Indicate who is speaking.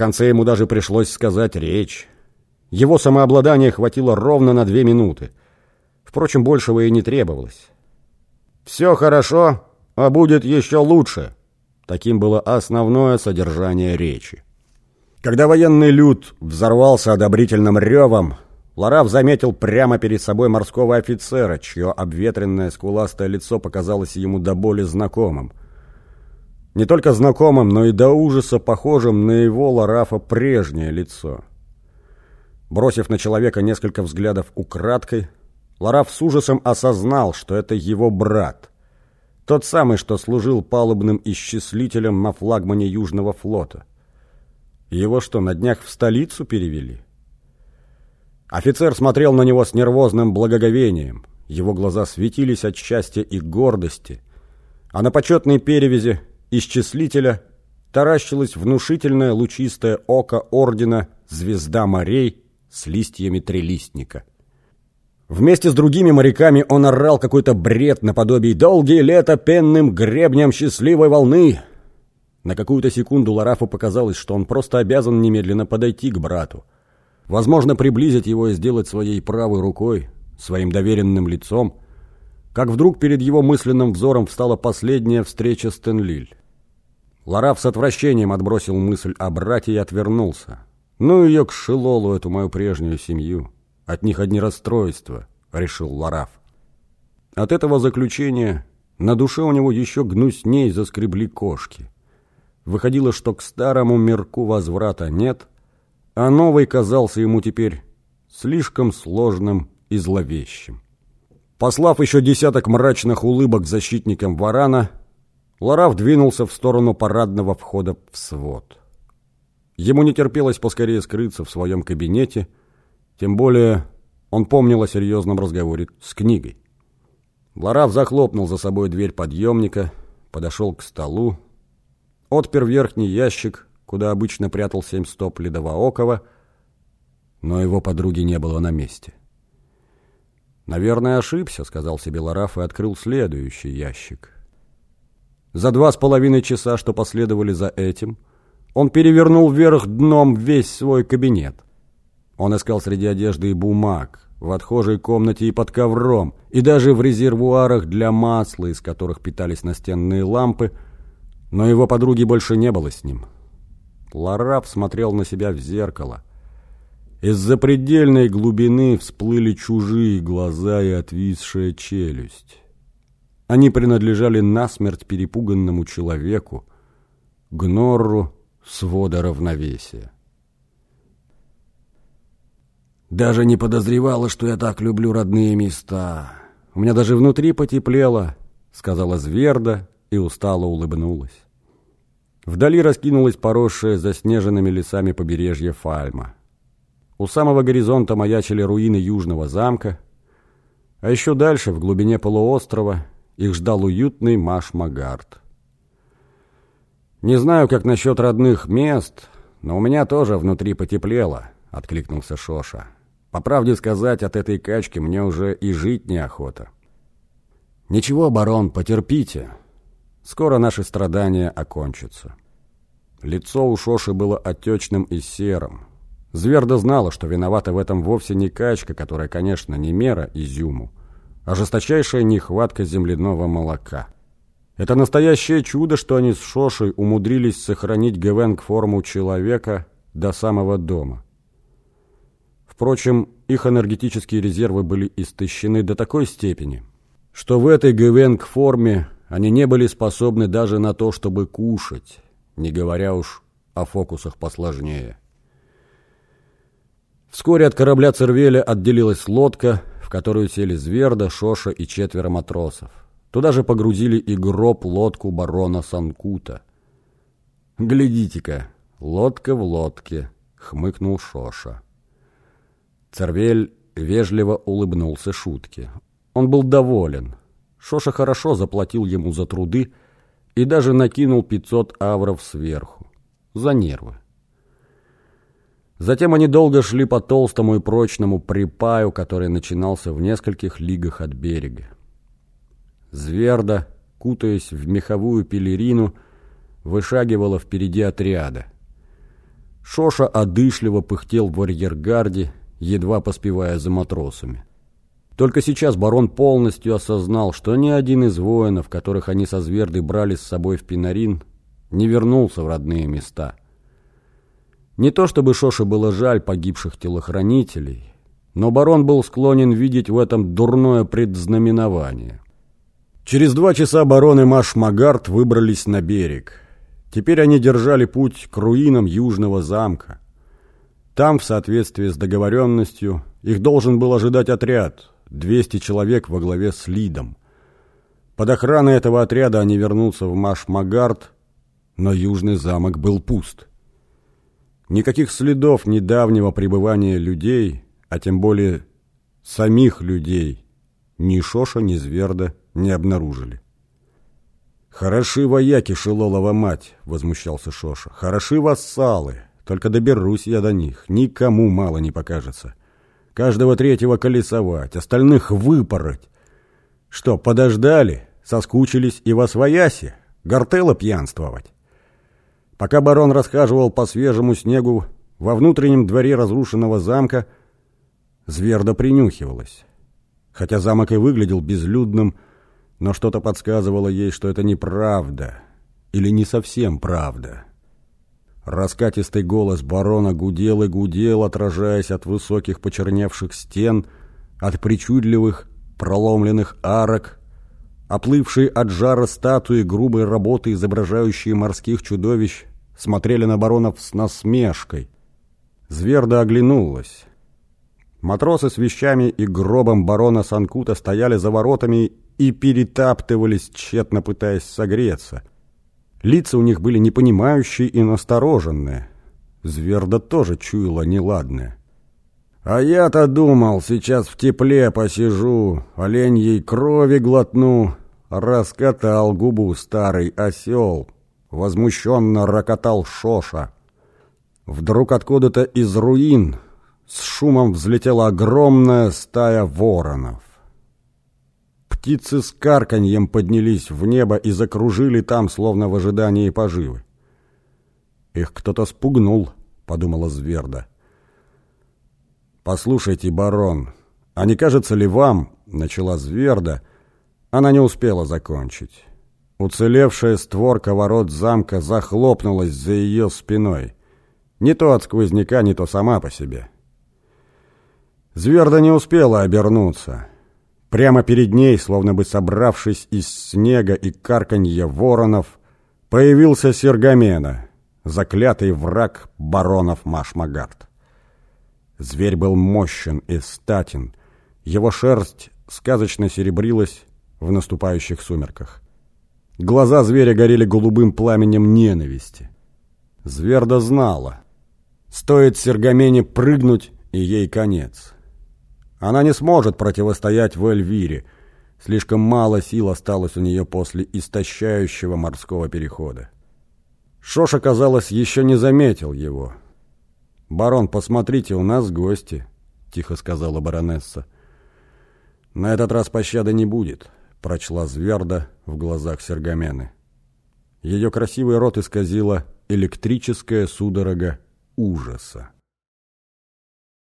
Speaker 1: конце ему даже пришлось сказать речь. Его самообладание хватило ровно на две минуты. Впрочем, большего и не требовалось. «Все хорошо, а будет еще лучше». Таким было основное содержание речи. Когда военный люд взорвался одобрительным ревом, Лараф заметил прямо перед собой морского офицера, чье обветренное скуластое лицо показалось ему до боли знакомым. Не только знакомым, но и до ужаса похожим на его Ларафа прежнее лицо. Бросив на человека несколько взглядов украдкой, Лараф с ужасом осознал, что это его брат. Тот самый, что служил палубным исчислителем на флагмане Южного флота. Его что, на днях в столицу перевели? Офицер смотрел на него с нервозным благоговением. Его глаза светились от счастья и гордости. А на почетной перевязи исчислителя таращилось внушительное лучистое око ордена «Звезда морей» с листьями трелистника. Вместе с другими моряками он орал какой-то бред наподобие «Долгие лета пенным гребнем счастливой волны!». На какую-то секунду Ларафу показалось, что он просто обязан немедленно подойти к брату. Возможно, приблизить его и сделать своей правой рукой, своим доверенным лицом, как вдруг перед его мысленным взором встала последняя встреча с Тенлиль. Лараф с отвращением отбросил мысль о брате и отвернулся. Ну ее к Шилолу, эту мою прежнюю семью. От них одни расстройства, решил Лараф. От этого заключения на душе у него еще гнусней заскребли кошки. Выходило, что к старому мирку возврата нет, а новый казался ему теперь слишком сложным и зловещим. Послав еще десяток мрачных улыбок защитникам Варана, Лараф двинулся в сторону парадного входа в свод. Ему не терпелось поскорее скрыться в своем кабинете, тем более он помнил о серьезном разговоре с книгой. Лараф захлопнул за собой дверь подъемника, подошел к столу, отпер верхний ящик, куда обычно прятал семь стоп ледовоокова, но его подруги не было на месте. «Наверное, ошибся», — сказал себе Лараф и открыл следующий ящик — за два с половиной часа, что последовали за этим, он перевернул вверх дном весь свой кабинет. Он искал среди одежды и бумаг, в отхожей комнате и под ковром, и даже в резервуарах для масла, из которых питались настенные лампы, но его подруги больше не было с ним. Лараф смотрел на себя в зеркало. Из запредельной глубины всплыли чужие глаза и отвисшая челюсть. Они принадлежали насмерть перепуганному человеку, гнорру свода равновесия. Даже не подозревала, что я так люблю родные места. У меня даже внутри потеплело, сказала Зверда и устало улыбнулась. Вдали раскинулась поросшая заснеженными лесами побережье Фальма. У самого горизонта маячили руины южного замка, а еще дальше, в глубине полуострова, их ждал уютный Маш-Магард. «Не знаю, как насчет родных мест, но у меня тоже внутри потеплело», — откликнулся Шоша. «По правде сказать, от этой качки мне уже и жить неохота». «Ничего, барон, потерпите. Скоро наши страдания окончатся». Лицо у Шоши было отечным и серым. Зверда знала, что виновата в этом вовсе не качка, которая, конечно, не мера изюму, а нехватка земляного молока. Это настоящее чудо, что они с Шошей умудрились сохранить Гевенг форму человека до самого дома. Впрочем, их энергетические резервы были истощены до такой степени, что в этой Гевенг форме они не были способны даже на то, чтобы кушать, не говоря уж о фокусах посложнее. Вскоре от корабля Цервеля отделилась лодка, в которую сели Зверда, Шоша и четверо матросов. Туда же погрузили и гроб лодку барона Санкута. «Глядите-ка, лодка в лодке», — хмыкнул Шоша. Цервель вежливо улыбнулся шутке. Он был доволен. Шоша хорошо заплатил ему за труды и даже накинул пятьсот авров сверху. За нервы. Затем они долго шли по толстому и прочному припаю, который начинался в нескольких лигах от берега. Зверда, кутаясь в меховую пелерину, вышагивала впереди отряда. Шоша одышливо пыхтел в арьергарде, едва поспевая за матросами. Только сейчас барон полностью осознал, что ни один из воинов, которых они со Звердой брали с собой в Пинарин, не вернулся в родные места. Не то чтобы Шоше было жаль погибших телохранителей, но барон был склонен видеть в этом дурное предзнаменование. Через два часа барон и Маш Магарт выбрались на берег. Теперь они держали путь к руинам Южного замка. Там, в соответствии с договоренностью, их должен был ожидать отряд, 200 человек во главе с Лидом. Под охраной этого отряда они вернутся в Маш-Магард, но Южный замок был пуст. Никаких следов недавнего пребывания людей, а тем более самих людей, ни Шоша, ни Зверда не обнаружили. «Хороши вояки, Шилолова мать!» — возмущался Шоша. «Хороши вассалы! Только доберусь я до них, никому мало не покажется. Каждого третьего колесовать, остальных выпороть. Что, подождали, соскучились и во свояси, гортело пьянствовать?» Пока барон расхаживал по свежему снегу во внутреннем дворе разрушенного замка, Зверда принюхивалась. Хотя замок и выглядел безлюдным, но что-то подсказывало ей, что это неправда или не совсем правда. Раскатистый голос барона гудел и гудел, отражаясь от высоких почерневших стен, от причудливых проломленных арок, оплывшие от жара статуи грубой работы, изображающие морских чудовищ, смотрели на баронов с насмешкой. Зверда оглянулась. Матросы с вещами и гробом барона Санкута стояли за воротами и перетаптывались, тщетно пытаясь согреться. Лица у них были непонимающие и настороженные. Зверда тоже чуяла неладное. «А я-то думал, сейчас в тепле посижу, оленьей крови глотну», — раскатал губу старый осел. Возмущенно рокотал Шоша. Вдруг откуда-то из руин с шумом взлетела огромная стая воронов. Птицы с карканьем поднялись в небо и закружили там, словно в ожидании поживы. «Их кто-то спугнул», — подумала Зверда. «Послушайте, барон, а не кажется ли вам, — начала Зверда, — она не успела закончить. Уцелевшая створка ворот замка захлопнулась за ее спиной. Не то от сквозняка, не то сама по себе». Зверда не успела обернуться. Прямо перед ней, словно бы собравшись из снега и карканья воронов, появился Сергамена, заклятый враг баронов Машмагард. Зверь был мощен и статен, его шерсть сказочно серебрилась в наступающих сумерках. Глаза зверя горели голубым пламенем ненависти. Зверда знала, стоит Сергамене прыгнуть, и ей конец. Она не сможет противостоять в Эльвире. Слишком мало сил осталось у нее после истощающего морского перехода. Шоша, казалось, еще не заметил его. «Барон, посмотрите, у нас гости», — тихо сказала баронесса. «На этот раз пощады не будет», — прочла Зверда в глазах Сергамены. Ее красивый рот исказила электрическая судорога ужаса.